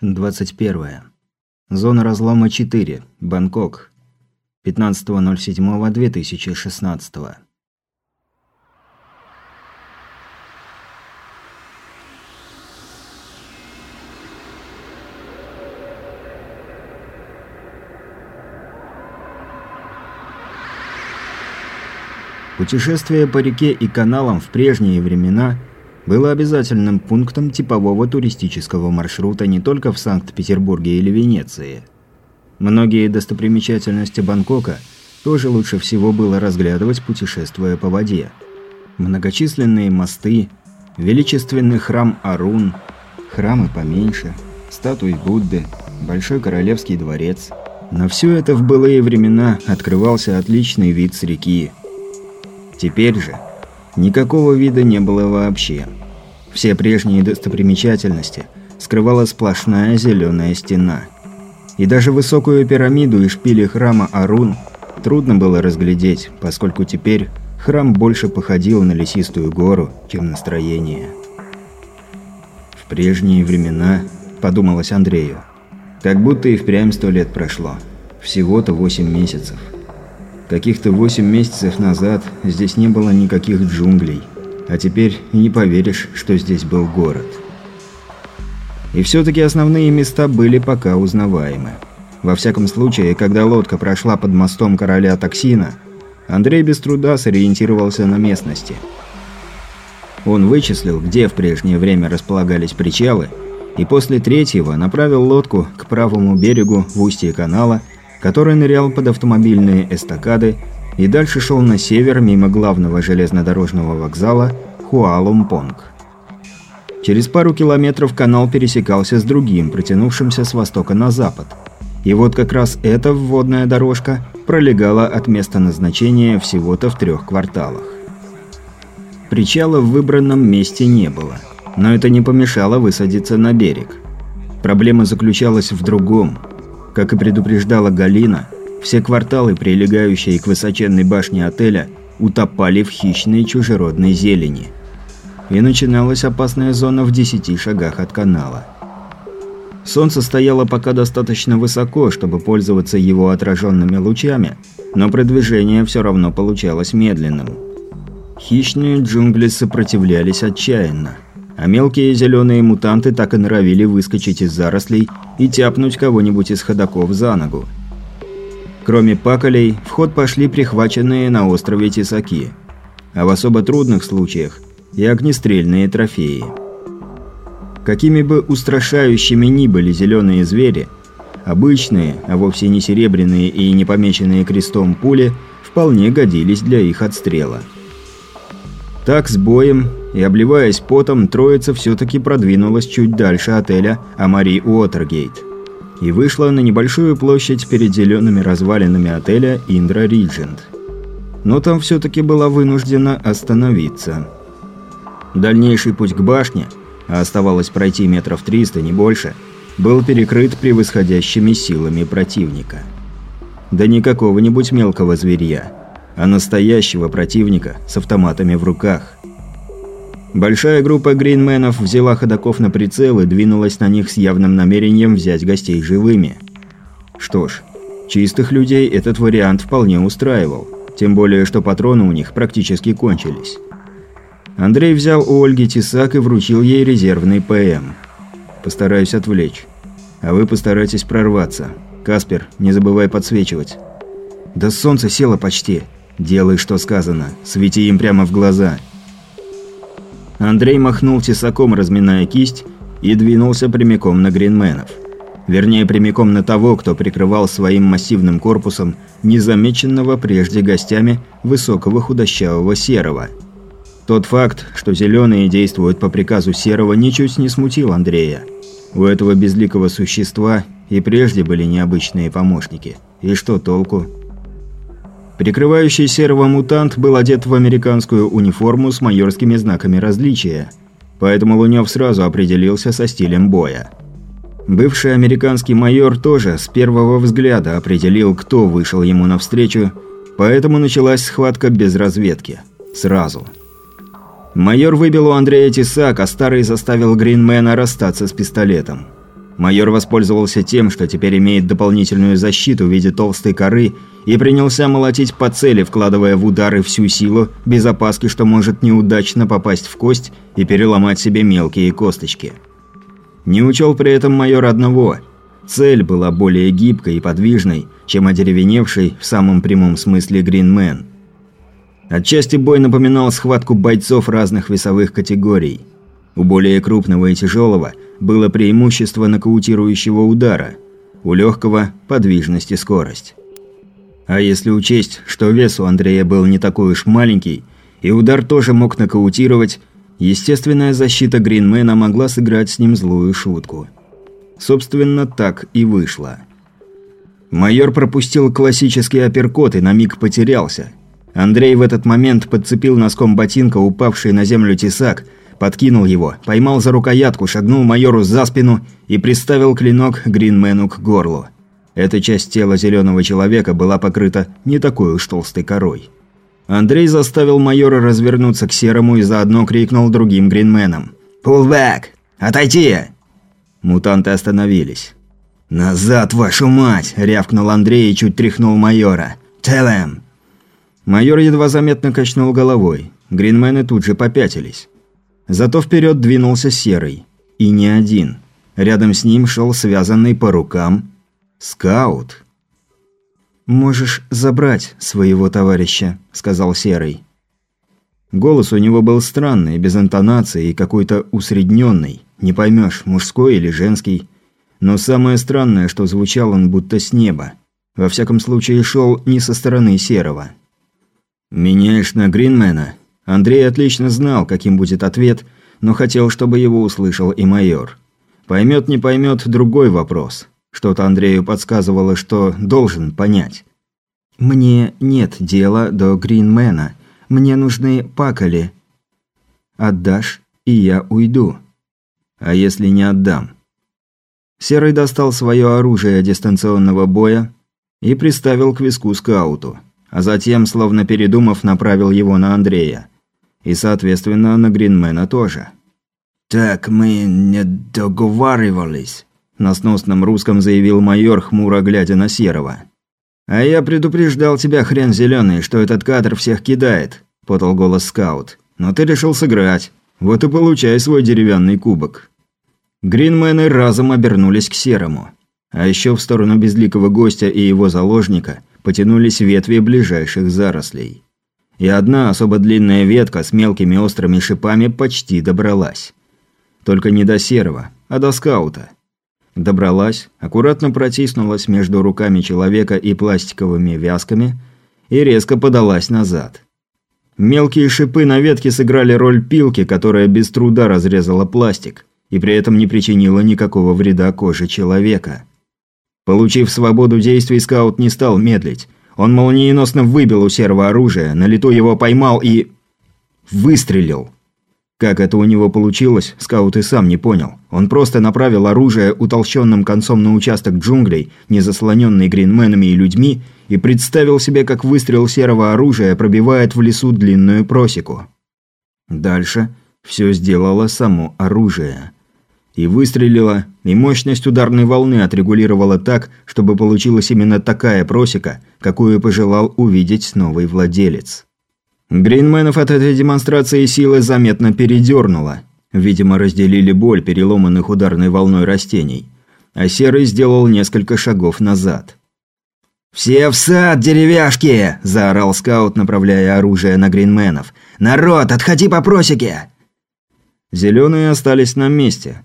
21. Зона разлома 4. Бангкок. 15.07.2016. Путешествие по реке и каналам в прежние времена – было обязательным пунктом типового туристического маршрута не только в Санкт-Петербурге или Венеции. Многие достопримечательности Бангкока тоже лучше всего было разглядывать, путешествуя по воде. Многочисленные мосты, величественный храм Арун, храмы поменьше, статуи Будды, Большой Королевский дворец. На все это в былые времена открывался отличный вид с реки. Теперь же никакого вида не было вообще. Все прежние достопримечательности скрывала сплошная зеленая стена. И даже высокую пирамиду и шпили храма Арун трудно было разглядеть, поскольку теперь храм больше походил на лесистую гору, чем на строение. «В прежние времена», – подумалось Андрею, – «как будто и впрямь сто лет прошло. Всего-то восемь месяцев». Каких-то восемь месяцев назад здесь не было никаких джунглей – а теперь и не поверишь, что здесь был город. И все-таки основные места были пока узнаваемы. Во всяком случае, когда лодка прошла под мостом короля Токсина, Андрей без труда сориентировался на местности. Он вычислил, где в прежнее время располагались причалы, и после третьего направил лодку к правому берегу в устье канала, который нырял под автомобильные эстакады и дальше шел на север мимо главного железнодорожного вокзала Хуалумпонг. Через пару километров канал пересекался с другим, протянувшимся с востока на запад. И вот как раз эта вводная дорожка пролегала от места назначения всего-то в трех кварталах. Причала в выбранном месте не было, но это не помешало высадиться на берег. Проблема заключалась в другом. Как и предупреждала Галина, все кварталы, прилегающие к высоченной башне отеля, утопали в хищной чужеродной зелени. И начиналась опасная зона в десяти шагах от канала. Солнце стояло пока достаточно высоко, чтобы пользоваться его отраженными лучами, но продвижение все равно получалось медленным. Хищные джунгли сопротивлялись отчаянно, а мелкие зеленые мутанты так и норовили выскочить из зарослей и тяпнуть кого-нибудь из ходаков за ногу. Кроме паколей, в ход пошли прихваченные на острове тесаки. А в особо трудных случаях и огнестрельные трофеи. Какими бы устрашающими ни были зеленые звери, обычные, а вовсе не серебряные и не помеченные крестом пули вполне годились для их отстрела. Так, с боем и обливаясь потом, троица все-таки продвинулась чуть дальше отеля Амари Уотергейт и вышла на небольшую площадь перед зелеными развалинами отеля «Индра Риджент». Но там все-таки была вынуждена остановиться. Дальнейший путь к башне, а оставалось пройти метров 300, не больше, был перекрыт превосходящими силами противника. Да не какого-нибудь мелкого зверья, а настоящего противника с автоматами в руках. Большая группа гринменов взяла ходаков на прицел и двинулась на них с явным намерением взять гостей живыми. Что ж, чистых людей этот вариант вполне устраивал, тем более что патроны у них практически кончились. Андрей взял у Ольги тесак и вручил ей резервный ПМ. «Постараюсь отвлечь. А вы постарайтесь прорваться. Каспер, не забывай подсвечивать». «Да солнце село почти. Делай, что сказано. Свети им прямо в глаза». Андрей махнул тесаком, разминая кисть, и двинулся прямиком на гринменов. Вернее, прямиком на того, кто прикрывал своим массивным корпусом незамеченного прежде гостями высокого худощавого серого. Тот факт, что зеленые действуют по приказу серого, ничуть не смутил Андрея. У этого безликого существа и прежде были необычные помощники. И что толку? Прикрывающий серого мутант был одет в американскую униформу с майорскими знаками различия, поэтому Лунёв сразу определился со стилем боя. Бывший американский майор тоже с первого взгляда определил, кто вышел ему навстречу, поэтому началась схватка без разведки. Сразу. Майор выбил у Андрея тесак, а старый заставил Гринмена расстаться с пистолетом. Майор воспользовался тем, что теперь имеет дополнительную защиту в виде толстой коры, и принялся молотить по цели, вкладывая в удары всю силу, без опаски, что может неудачно попасть в кость и переломать себе мелкие косточки. Не учел при этом майор одного – Цель была более гибкой и подвижной, чем одеревеневший в самом прямом смысле Гринмен. Отчасти бой напоминал схватку бойцов разных весовых категорий. У более крупного и тяжелого было преимущество нокаутирующего удара, у легкого – подвижность и скорость. А если учесть, что вес у Андрея был не такой уж маленький, и удар тоже мог нокаутировать, естественная защита Гринмена могла сыграть с ним злую шутку – Собственно, так и вышло. Майор пропустил классический апперкот и на миг потерялся. Андрей в этот момент подцепил носком ботинка упавший на землю тесак, подкинул его, поймал за рукоятку, шагнул майору за спину и приставил клинок Гринмену к горлу. Эта часть тела зеленого человека была покрыта не такой уж толстой корой. Андрей заставил майора развернуться к серому и заодно крикнул другим гринменам. «Pull back! Отойти!» Мутанты остановились. «Назад, вашу мать!» – рявкнул Андрей и чуть тряхнул майора. «Tell him!» Майор едва заметно качнул головой. Гринмены тут же попятились. Зато вперед двинулся Серый. И не один. Рядом с ним шел связанный по рукам скаут. «Можешь забрать своего товарища», – сказал Серый. Голос у него был странный, без интонации и какой-то усредненный. Не поймешь, мужской или женский. Но самое странное, что звучал он будто с неба. Во всяком случае, шел не со стороны Серого. «Меняешь на Гринмена?» Андрей отлично знал, каким будет ответ, но хотел, чтобы его услышал и майор. Поймет, не поймет – другой вопрос. Что-то Андрею подсказывало, что должен понять. «Мне нет дела до Гринмена. Мне нужны пакали. Отдашь, и я уйду». А если не отдам? Серый достал свое оружие дистанционного боя и приставил к виску скауту, а затем, словно передумав, направил его на Андрея. И, соответственно, на Гринмена тоже. «Так мы не договаривались», – на сносном русском заявил майор, хмуро глядя на Серого. «А я предупреждал тебя, хрен зеленый, что этот кадр всех кидает», – подал голос скаут. «Но ты решил сыграть. Вот и получай свой деревянный кубок. Гринмены разом обернулись к серому. А еще в сторону безликого гостя и его заложника потянулись ветви ближайших зарослей. И одна особо длинная ветка с мелкими острыми шипами почти добралась. Только не до серого, а до скаута. Добралась, аккуратно протиснулась между руками человека и пластиковыми вязками и резко подалась назад. Мелкие шипы на ветке сыграли роль пилки, которая без труда разрезала пластик, и при этом не причинила никакого вреда коже человека. Получив свободу действий, скаут не стал медлить. Он молниеносно выбил у серого оружие, на лету его поймал и... выстрелил. Как это у него получилось, скаут и сам не понял. Он просто направил оружие утолщенным концом на участок джунглей, не заслоненный гринменами и людьми, и представил себе, как выстрел серого оружия пробивает в лесу длинную просеку. Дальше все сделало само оружие. И выстрелило, и мощность ударной волны отрегулировала так, чтобы получилась именно такая просека, какую пожелал увидеть новый владелец. Гринменов от этой демонстрации силы заметно передернуло. Видимо, разделили боль переломанных ударной волной растений. А Серый сделал несколько шагов назад. «Все в сад, деревяшки!» – заорал скаут, направляя оружие на гринменов. «Народ, отходи по просеке!» Зеленые остались на месте.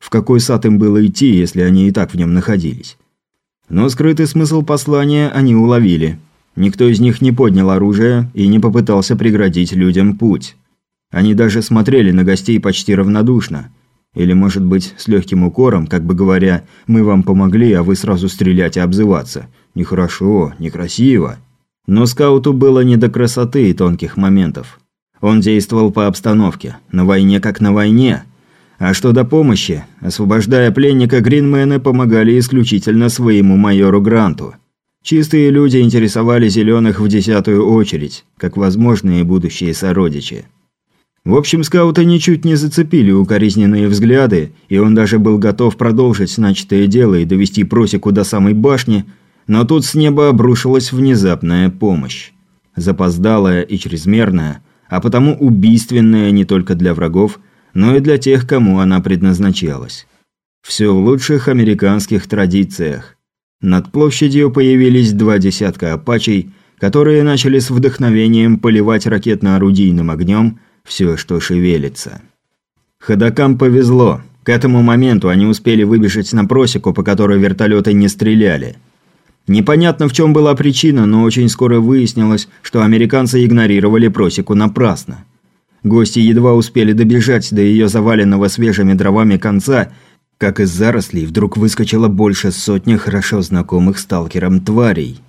В какой сад им было идти, если они и так в нем находились? Но скрытый смысл послания они уловили – Никто из них не поднял оружие и не попытался преградить людям путь. Они даже смотрели на гостей почти равнодушно. Или, может быть, с легким укором, как бы говоря, «Мы вам помогли, а вы сразу стрелять и обзываться». Нехорошо, некрасиво. Но скауту было не до красоты и тонких моментов. Он действовал по обстановке, на войне как на войне. А что до помощи, освобождая пленника, гринмены помогали исключительно своему майору Гранту – Чистые люди интересовали зеленых в десятую очередь, как возможные будущие сородичи. В общем, скаута ничуть не зацепили укоризненные взгляды, и он даже был готов продолжить начатое дело и довести просеку до самой башни, но тут с неба обрушилась внезапная помощь. Запоздалая и чрезмерная, а потому убийственная не только для врагов, но и для тех, кому она предназначалась. Все в лучших американских традициях. Над площадью появились два десятка апачей, которые начали с вдохновением поливать ракетно-орудийным огнем все, что шевелится. Ходокам повезло. К этому моменту они успели выбежать на просеку, по которой вертолеты не стреляли. Непонятно, в чем была причина, но очень скоро выяснилось, что американцы игнорировали просеку напрасно. Гости едва успели добежать до ее заваленного свежими дровами конца как из зарослей вдруг выскочило больше сотни хорошо знакомых сталкерам тварей.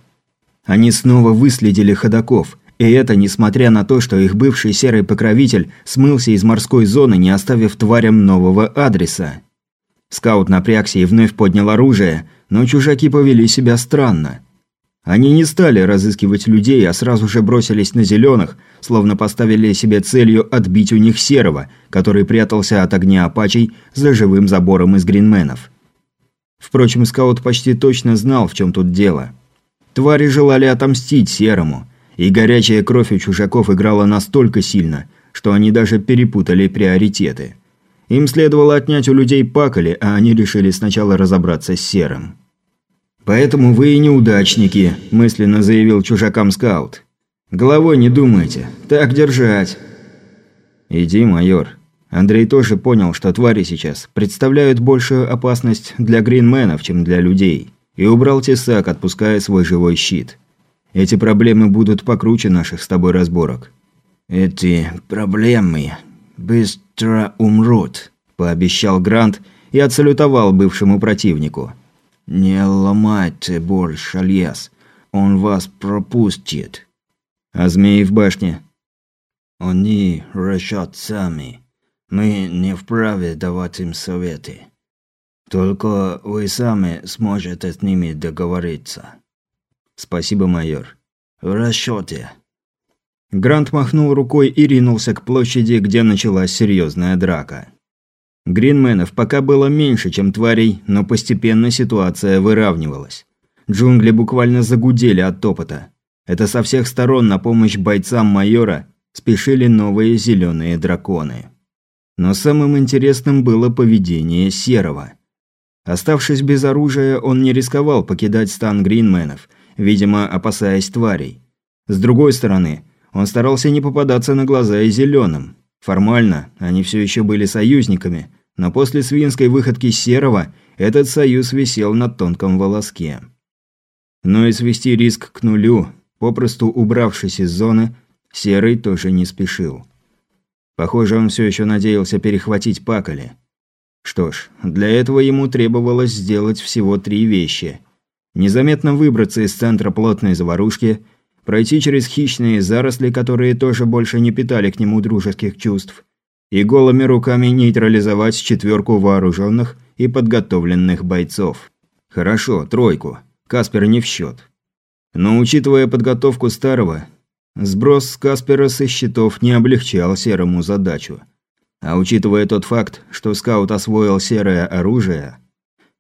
Они снова выследили ходаков, и это несмотря на то, что их бывший серый покровитель смылся из морской зоны, не оставив тварям нового адреса. Скаут напрягся и вновь поднял оружие, но чужаки повели себя странно – они не стали разыскивать людей, а сразу же бросились на зеленых, словно поставили себе целью отбить у них серого, который прятался от огня апачей за живым забором из гринменов. Впрочем, скаут почти точно знал, в чем тут дело. Твари желали отомстить серому, и горячая кровь у чужаков играла настолько сильно, что они даже перепутали приоритеты. Им следовало отнять у людей пакали, а они решили сначала разобраться с серым. «Поэтому вы и неудачники», – мысленно заявил чужакам скаут. «Головой не думайте. Так держать». «Иди, майор». Андрей тоже понял, что твари сейчас представляют большую опасность для гринменов, чем для людей, и убрал тесак, отпуская свой живой щит. Эти проблемы будут покруче наших с тобой разборок. «Эти проблемы быстро умрут», – пообещал Грант и отсалютовал бывшему противнику – «Не ломайте больше лес, он вас пропустит». «А змеи в башне?» «Они решат сами. Мы не вправе давать им советы. Только вы сами сможете с ними договориться». «Спасибо, майор». «В расчете». Грант махнул рукой и ринулся к площади, где началась серьезная драка. Гринменов пока было меньше, чем тварей, но постепенно ситуация выравнивалась. Джунгли буквально загудели от топота. Это со всех сторон на помощь бойцам майора спешили новые зеленые драконы. Но самым интересным было поведение Серого. Оставшись без оружия, он не рисковал покидать стан гринменов, видимо, опасаясь тварей. С другой стороны, он старался не попадаться на глаза и зеленым. Формально они все еще были союзниками, но после свинской выходки Серого этот союз висел на тонком волоске. Но и свести риск к нулю, попросту убравшись из зоны, Серый тоже не спешил. Похоже, он все еще надеялся перехватить Пакали. Что ж, для этого ему требовалось сделать всего три вещи. Незаметно выбраться из центра плотной заварушки – пройти через хищные заросли, которые тоже больше не питали к нему дружеских чувств, и голыми руками нейтрализовать четверку вооруженных и подготовленных бойцов. Хорошо, тройку. Каспер не в счет. Но учитывая подготовку старого, сброс Каспера со счетов не облегчал серому задачу. А учитывая тот факт, что скаут освоил серое оружие...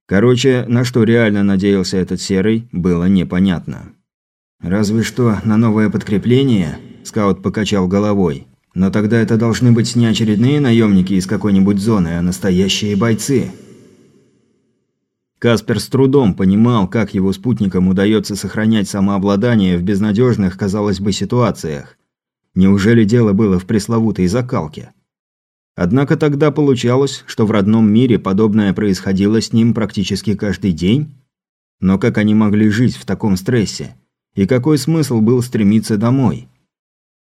Короче, на что реально надеялся этот серый, было непонятно. «Разве что на новое подкрепление?» – скаут покачал головой. «Но тогда это должны быть не очередные наемники из какой-нибудь зоны, а настоящие бойцы». Каспер с трудом понимал, как его спутникам удается сохранять самообладание в безнадежных, казалось бы, ситуациях. Неужели дело было в пресловутой закалке? Однако тогда получалось, что в родном мире подобное происходило с ним практически каждый день. Но как они могли жить в таком стрессе? И какой смысл был стремиться домой?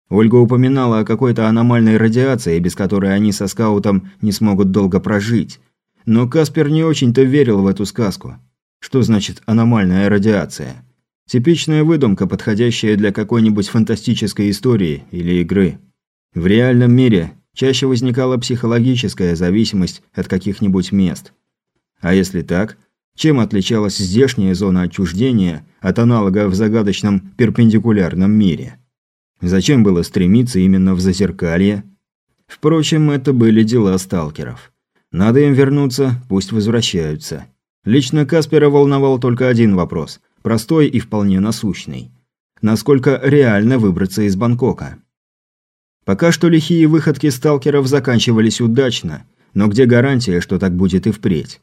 Ольга упоминала о какой-то аномальной радиации, без которой они со скаутом не смогут долго прожить. Но Каспер не очень-то верил в эту сказку. Что значит аномальная радиация? Типичная выдумка, подходящая для какой-нибудь фантастической истории или игры. В реальном мире чаще возникала психологическая зависимость от каких-нибудь мест. А если так, чем отличалась здешняя зона отчуждения от аналога в загадочном перпендикулярном мире? Зачем было стремиться именно в зазеркалье? Впрочем, это были дела сталкеров. Надо им вернуться, пусть возвращаются. Лично Каспера волновал только один вопрос, простой и вполне насущный. Насколько реально выбраться из Бангкока? Пока что лихие выходки сталкеров заканчивались удачно, но где гарантия, что так будет и впредь?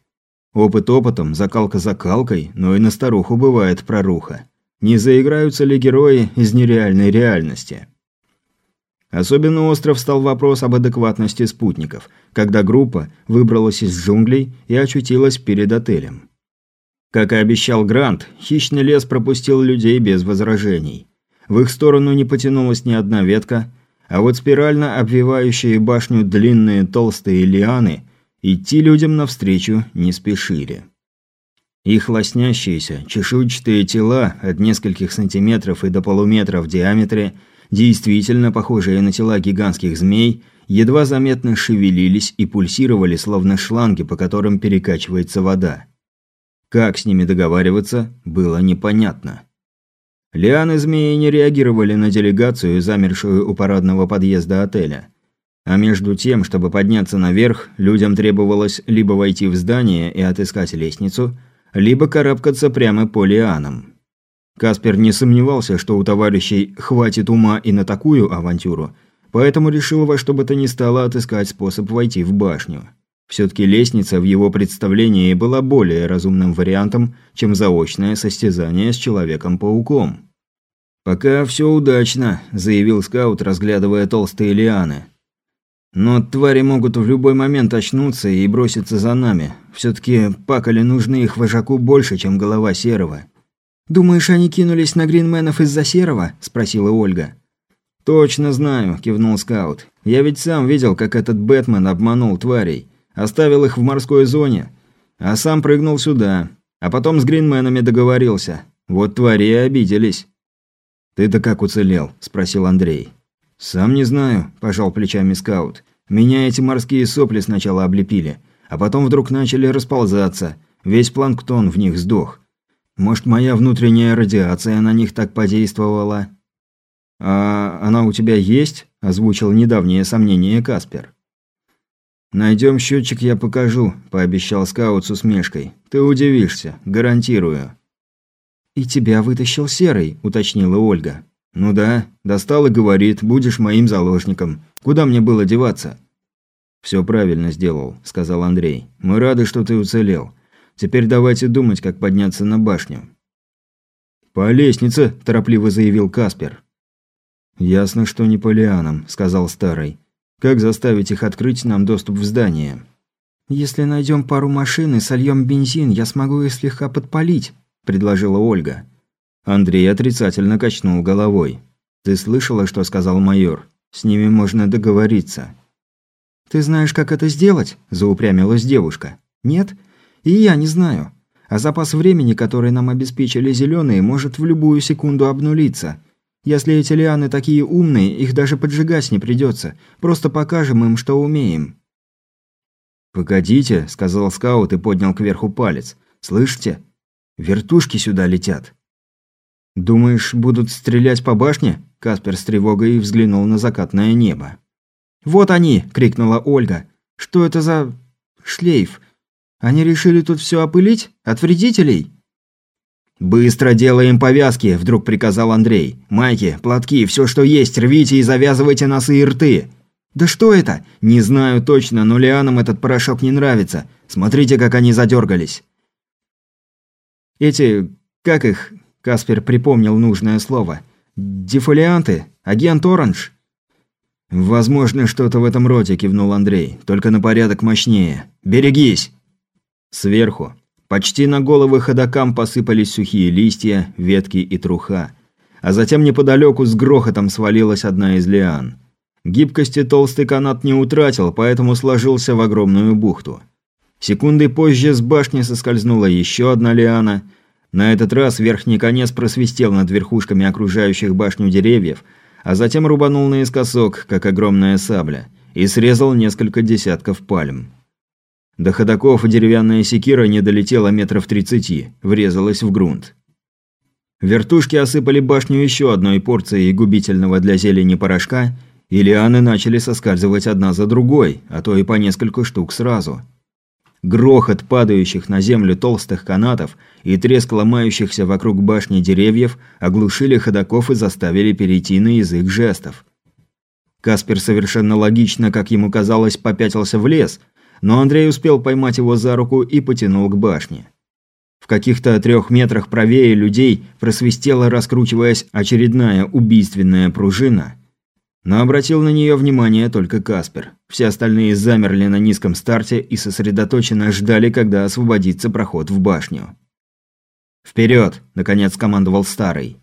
Опыт опытом, закалка закалкой, но и на старуху бывает проруха. Не заиграются ли герои из нереальной реальности? Особенно остров стал вопрос об адекватности спутников, когда группа выбралась из джунглей и очутилась перед отелем. Как и обещал Грант, хищный лес пропустил людей без возражений. В их сторону не потянулась ни одна ветка, а вот спирально обвивающие башню длинные толстые лианы Идти людям навстречу не спешили. Их лоснящиеся, чешуйчатые тела от нескольких сантиметров и до полуметра в диаметре, действительно похожие на тела гигантских змей, едва заметно шевелились и пульсировали, словно шланги, по которым перекачивается вода. Как с ними договариваться, было непонятно. Лианы змеи не реагировали на делегацию, замершую у парадного подъезда отеля. А между тем, чтобы подняться наверх, людям требовалось либо войти в здание и отыскать лестницу, либо карабкаться прямо по лианам. Каспер не сомневался, что у товарищей хватит ума и на такую авантюру, поэтому решил во что бы то ни стало отыскать способ войти в башню. Все-таки лестница в его представлении была более разумным вариантом, чем заочное состязание с Человеком-пауком. «Пока все удачно», – заявил скаут, разглядывая толстые лианы. Но твари могут в любой момент очнуться и броситься за нами. Все-таки пакали нужны их вожаку больше, чем голова Серого. «Думаешь, они кинулись на гринменов из-за Серого?» – спросила Ольга. «Точно знаю», – кивнул скаут. «Я ведь сам видел, как этот Бэтмен обманул тварей. Оставил их в морской зоне, а сам прыгнул сюда. А потом с гринменами договорился. Вот твари и обиделись». «Ты-то как уцелел?» – спросил Андрей. «Сам не знаю», – пожал плечами скаут. «Меня эти морские сопли сначала облепили, а потом вдруг начали расползаться. Весь планктон в них сдох. Может, моя внутренняя радиация на них так подействовала?» «А она у тебя есть?» – озвучил недавнее сомнение Каспер. «Найдем счетчик, я покажу», – пообещал скаут с усмешкой. «Ты удивишься, гарантирую». «И тебя вытащил Серый», – уточнила Ольга. «Ну да, достал и говорит, будешь моим заложником. Куда мне было деваться?» «Все правильно сделал», – сказал Андрей. «Мы рады, что ты уцелел. Теперь давайте думать, как подняться на башню». «По лестнице», – торопливо заявил Каспер. «Ясно, что не по лианам», – сказал Старый. «Как заставить их открыть нам доступ в здание?» «Если найдем пару машин и сольем бензин, я смогу их слегка подпалить», – предложила Ольга. Андрей отрицательно качнул головой. «Ты слышала, что сказал майор? С ними можно договориться». «Ты знаешь, как это сделать?» – заупрямилась девушка. «Нет? И я не знаю. А запас времени, который нам обеспечили зеленые, может в любую секунду обнулиться. Если эти лианы такие умные, их даже поджигать не придется. Просто покажем им, что умеем». «Погодите», – сказал скаут и поднял кверху палец. «Слышите? Вертушки сюда летят». «Думаешь, будут стрелять по башне?» Каспер с тревогой взглянул на закатное небо. «Вот они!» – крикнула Ольга. «Что это за... шлейф? Они решили тут все опылить? От вредителей?» «Быстро делаем повязки!» – вдруг приказал Андрей. «Майки, платки, все, что есть, рвите и завязывайте носы и рты!» «Да что это?» «Не знаю точно, но лианам этот порошок не нравится. Смотрите, как они задергались!» «Эти... как их? Каспер припомнил нужное слово. «Дефолианты? Агент Оранж?» «Возможно, что-то в этом роде», – кивнул Андрей. «Только на порядок мощнее. Берегись!» Сверху. Почти на головы ходокам посыпались сухие листья, ветки и труха. А затем неподалеку с грохотом свалилась одна из лиан. Гибкости толстый канат не утратил, поэтому сложился в огромную бухту. Секунды позже с башни соскользнула еще одна лиана – на этот раз верхний конец просвистел над верхушками окружающих башню деревьев, а затем рубанул наискосок, как огромная сабля, и срезал несколько десятков пальм. До ходоков деревянная секира не долетела метров тридцати, врезалась в грунт. Вертушки осыпали башню еще одной порцией губительного для зелени порошка, и лианы начали соскальзывать одна за другой, а то и по несколько штук сразу. Грохот падающих на землю толстых канатов и треск ломающихся вокруг башни деревьев оглушили ходаков и заставили перейти на язык жестов. Каспер совершенно логично, как ему казалось, попятился в лес, но Андрей успел поймать его за руку и потянул к башне. В каких-то трех метрах правее людей просвистела, раскручиваясь, очередная убийственная пружина. Но обратил на нее внимание только Каспер. Все остальные замерли на низком старте и сосредоточенно ждали, когда освободится проход в башню. «Вперед!» – наконец командовал Старый.